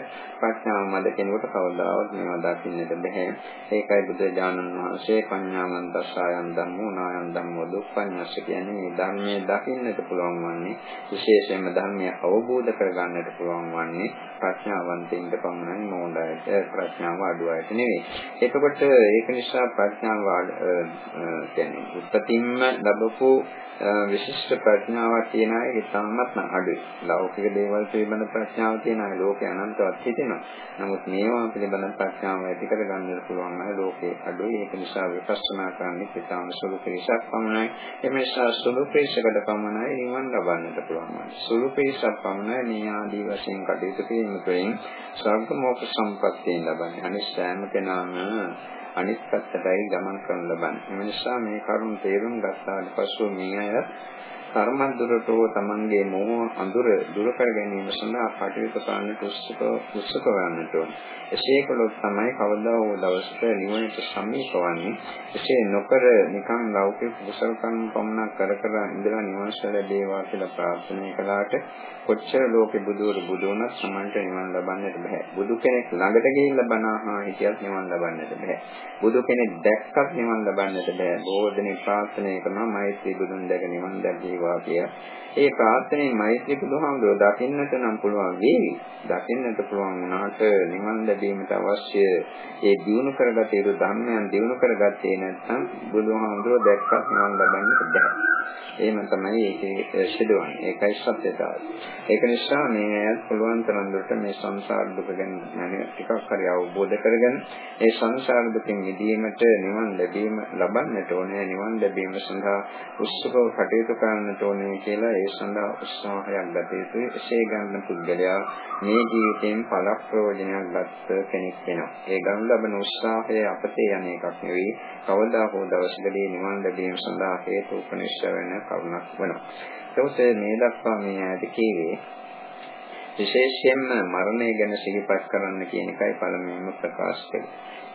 ප්‍රඥාව මැද කෙනෙකුට කවදාවත් මේවා දකින්නට බෑ ඒකයි බුදුරජාණන් වහන්සේ පඤ්ඤාමන් දසායන් ධම්මෝ නායන් ධම්මෝ දුක්ඛඤ්ඤස්ස කියන්නේ මේ ධර්මයේ දකින්නට පුළුවන් වන්නේ විශේෂයෙන්ම ධර්මය අවබෝධ කරගන්නට පුළුවන් වන්නේ ප්‍රඥාවන්තයින්ට පමණයි මොණ්ඩයට ප්‍රඥාව අඩු අයට නෙවෙයි. එතකොට ඒක නිසා ප්‍රඥාව කියන්නේ උපතින්ම ලැබපු විශිෂ්ට ප්‍රඥාවක් තියෙන අය ඉතාමත් අඩුයි. ලෞකික දේවල් පිළිබඳ ප්‍රඥාව තියෙන අය ලෝකේ අනන්තවත් හිතෙනවා. නමුත් මේවා පිළිබඳ ප්‍රඥාව ඇති කරගන්න පුළුවන් අය ලෝකේ අඩුයි. ඒක නිසා විපස්සනා කරන්නේ ඉතාම සුළු පිරිසක් පමණයි. ඒ නිසා සුළු පිරිසකට පමණයි නිවන් ලබන්නට පුළුවන්. සුළු පිරිසක් පමණයි මේ ආදී වශයෙන් කටයුතු කිරීම තුළින් ස්වර්ග මොක්ෂ සම්පත්තිය ලබන්නේ. අනිත් සෑම කෙනාම අනිත් පැත්තටයි ගමන් කරන ලබන්නේ. ඒ නිසා මේ කරුණ තේරුම් ගත්තාට පසු මේ අය කර්මද්දුරටෝ තමන්ගේ මෝහ අඳුර දුර කර ගැනීම සඳහා කටයුතු කරන්නට උත්සුක උත්සුක වන්නට ඕන. එසේ කළොත් තමයි කවදා හෝ දවසක නිවනට සමීප වන්නේ. එසේ නොකර නිකන් ලෞකික කුසල කර්ම පමණක් කර කර ඉඳලා නිවන ලැබේවා කියලා ප්‍රාර්ථනා කළාට කොච්චර ලෝකෙ බුදුවරු බුදු වුණත් සමන්ට නිවන ලබන්නට බෑ. බුදු කෙනෙක් ළඟට ගිහිල්ලා බණ අහා හිටියත් නිවන ලබන්නට බෑ. බුදු කෙනෙක් දැක්කත් නිවන ලබන්නට බෑ. බොහෝ දෙනෙක් ප්‍රාර්ථනා කරනවා මෛත්‍රී බුදුන් දැක නිවන් දැක්කේ වේවා කියලා. ඒ ප්‍රාර්ථනෙන් මෛත්‍රී බුදුහාමුදුරුව දකින්නට නම් පුළුවන් වේවි. දකින්නට පුළුවන් වුණාට නිවන් ලැබීමට අවශ්‍ය ඒ දිනු කරගත යුතු ධර්මයන් දිනු කරගත්තේ නැත්නම් බුදුහාමුදුරුව දැක්කත් නිවන් ලබන්නට බැහැ. එහෙම තමයි ඒකේ සිදුවන්නේ. ඒකයි සත්‍යතාවය. ඒක නිසා මේ පුළුවන් තරම් දුරට මේ සංසාර දුක ගැන ටිකක් හරි අවබෝධ කරගෙන ඒ සංසාර දුකින් මිදීමට නිවන් ලැබීම ලබන්නට ඕනේ. නිවන් ලැබීම සඳහා උත්සුකව කටයුතු කරන්නට ඕනේ කියලා ඒ සඳහා උත්සාහයක් ගත යුතුයි. එසේ ගන්න පුද්ගලයා මේ ජීවිතයෙන් ඵල ප්‍රයෝජනයක් ගත්ත කෙනෙක් වෙනවා. ඒ ගන්න ලබන උත්සාහය අපතේ යන එකක් නෙවෙයි. කවදා හෝ දවසකදී නිවන් ලැබීම සඳහා හේතු උපනිශ්‍ර වෙන කරුණක් වෙනවා. ඒකත් මේ දක්වා මේ ආයත කීවේ විශේෂයෙන්ම මරණය ගැන සිහිපත් කරන්න කියන එකයි පළමුවෙන්ම ප්‍රකාශ කළේ.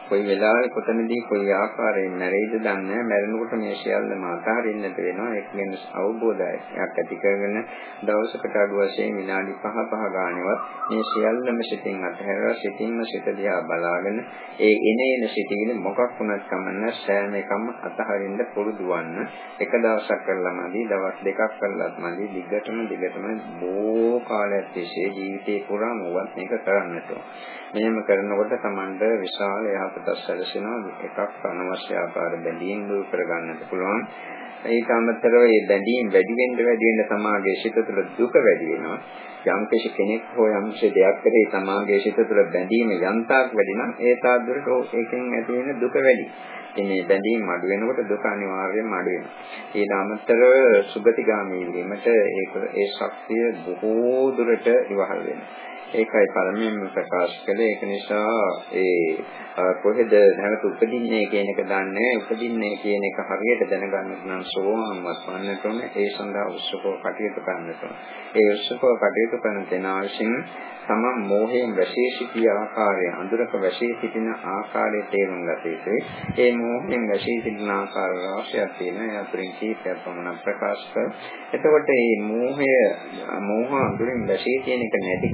කොයි වෙලාවෙ කොතනදී කොයි ආකාරයෙන් මැරෙයිද දන්නේ නැහැ. මැරෙනකොට මේ සියල්ලම අතහරින්නට වෙනවා. ඒක ගැන අවබෝධයක් ඇති කරගෙන දවසකට අඩු වශයෙන් විනාඩි 5 5 ගානේවත් මේ සියල්ලම සිතින් අතහැරලා සිතින්ම සිත දිහා බලාගෙන ඒ එන එන සිතිවිලි මොකක් වුණත් කමන්න සෑම එකම අතහරින්න පුරුදු වන්න. එක දවසක් කරලා මදි, දවස් දෙකක් කරලාත් මදි. දිගටම දිගටම බොහෝ කාලයක් තිස්සේ ජීවිතේ පුරාම වුවත් මේක කරන්නට ඕන. මෙහෙම කරනකොට Tamanට විශාල යහපතක් සැලසෙනවා එකක් අනවශ්‍ය ආකාර බැඳීම් දුරු කරගන්නත් පුළුවන් ඒක අමතරව මේ බැඳීම් වැඩි වෙන්න වැඩි වෙන්න සමාගයේ සිත තුළ දුක වැඩි වෙනවා යම් කෙනෙක් හෝ යම් දෙයක් කරේ සමාගයේ සිත තුළ බැඳීම යන්තාක් වැඩි නම් ඒ තාද්දරට ඒකෙන් ඇති වෙන දුක වැඩි ඉතින් මේ බැඳීම් අඩු වෙනකොට දුක අනිවාර්යයෙන්ම අඩු වෙනවා. ඊට අමතරව සුගතිගාමී වීමට ඒක ඒ ශක්තිය බොහෝ දුරට ඉවහල් වෙනවා. ඒකයි පළමුවෙන්ම ප්‍රකාශ කළේ. ඒක නිසා ඒ කොහෙද නැවත උපදින්නේ කියන එක දන්නේ උපදින්නේ කියන එක හරියට දැනගන්නට නම් සෝවාන්වත් වන්නට ඕනේ ඒ සඳහා උත්සුකව කටයුතු කරන්නට ඕනේ. ඒ උත්සුකව කටයුතු කරන දෙනා විසින් තම මෝහයෙන් වැසී සිටින ආකාරය අඳුරක වැසී සිටින ආකාරය තේරුම් ගත යුතුයි. ඒ මෝහයෙන් වැසී සිටින ආකාර රාශියක් තියෙනවා ඒ අතරින් කීපයක් පමණ ප්‍රකාශ කර එතකොට මේ මෝහය මෝහ අඳුරින් වැසී තියෙන එක නැති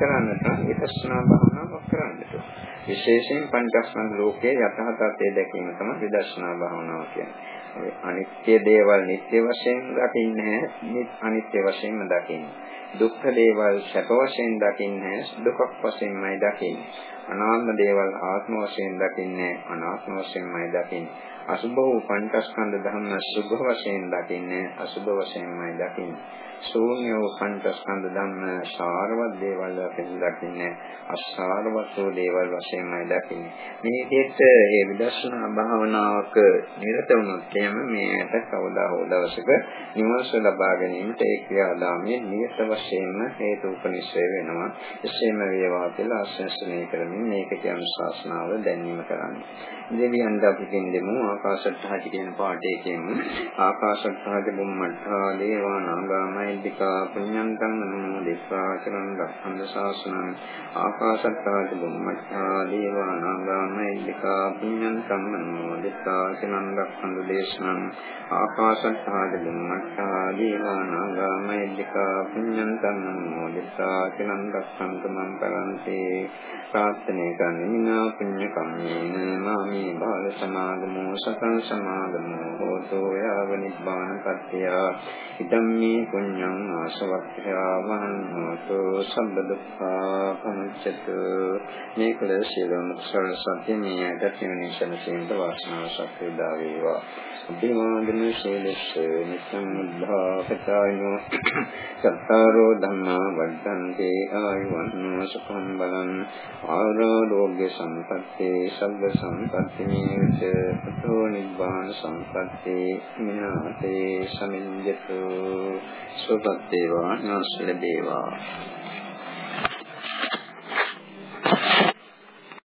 කරන්නට විදර්ශනා භාවනාවක් කරන්නට විශේෂයෙන් පංචස්කන්ධ ලෝකයේ යථාර්ථය දැකීම තමයි විදර්ශනා භාවනාව කියන්නේ. අනිත්‍ය දේවල් නිට්ටය වශයෙන් දකින්නේ අනිත්‍ය වශයෙන්ම දකින්නේ. දුක්ඛ දේවල් සැප වශයෙන් දකින්නේ දුකක් වශයෙන්මයි දකින්නේ. අනාත්ම දේවල් ආත්ම වශයෙන් දකින්නේ අනාත්ම වශයෙන්මයි දකින්නේ. අසුභ වූ පංචස්කන්ධ ධර්ම සුභ වශයෙන් දකින්නේ අසුභ වශයෙන්මයි දකින්නේ. ශූන්‍ය වූ පංචස්කන්ධ ධර්ම සාරවත් දේවල් වශයෙන් දකින්නේ අසාරවත් වූ දේවල් වශයෙන්මයි දකින්නේ. මේ විදිහට මේ විදර්ශනා භාවනාවක නිරත වුණොත් එහෙම මේකට කවදා හෝ දවසක නිවස ලබා ගැනීමට ඒ ක්‍රියාදාමයේ නියත වශයෙන්ම හේතු උපනිශ්‍රය වෙනවා. එසේම වේවා කියලා ආශිර්වාදනය කරමින් මේක කියන ශාසනාව දැනීම කරන්නේ. දෙවියන් දපිටින් දෙමු ආකාශත්හාජ කියන පාඩේ කියමු. ආකාශත්හාජ බුම්මත්හා දේවා නාගාමයි මහින්దికා පුඤ්ඤන්තං අනුමෝදිතා චරණ රක්ඛන්ද ශාසනං ආකාශත්තාච බුම්මච්ඡා දේවා නාගා මහින්దికා පුඤ්ඤන්තං අනුමෝදිතා චරණ රක්ඛන්ද දේශනං ආකාශත්තාච බුම්මච්ඡා දේවා නාගා මහින්దికා පුඤ්ඤන්තං අනුමෝදිතා චරණ රක්ඛන්ද මං පරන්තේ. ප්‍රාර්ථනා කරන්නේ පුඤ්ඤ කම්මේන මාමි බාල සමාගමෝ සතං සමාගමෝ හෝතෝ යාව නිබ්බාන පත්‍ත්‍ය ඉදම්මේ පුඤ්ඤ පුඤ්ඤං ආසවක්ඛ්‍යාවං හෝතු සම්බ දුක්ඛා පමුච්ඡතු මේ කල සියලුම කුසල සත්‍ය මේ ඇතිවෙන සනසින්ද වාසනාව ශක්තිය දා වේවා. අභිවාදන ශීලස්ස නිසම්මුද්ධා පචායනෝ සත්තාරෝ ධම්මා වර්ධන්තේ ආයුවන්නෝ සුඛං බලං. ආරෝග්‍ය සම්පත්තේ සබ්බ සම්පත්ති නිවිච පුතෝ නිබ්බාන සම්පත්තේ. මිනාතේ සමිඤ්ඤතු සුවපත් වේවා ඥාස ලැබේවා.